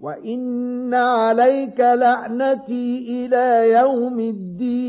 وإن عليك لعنتي إلى يوم الدين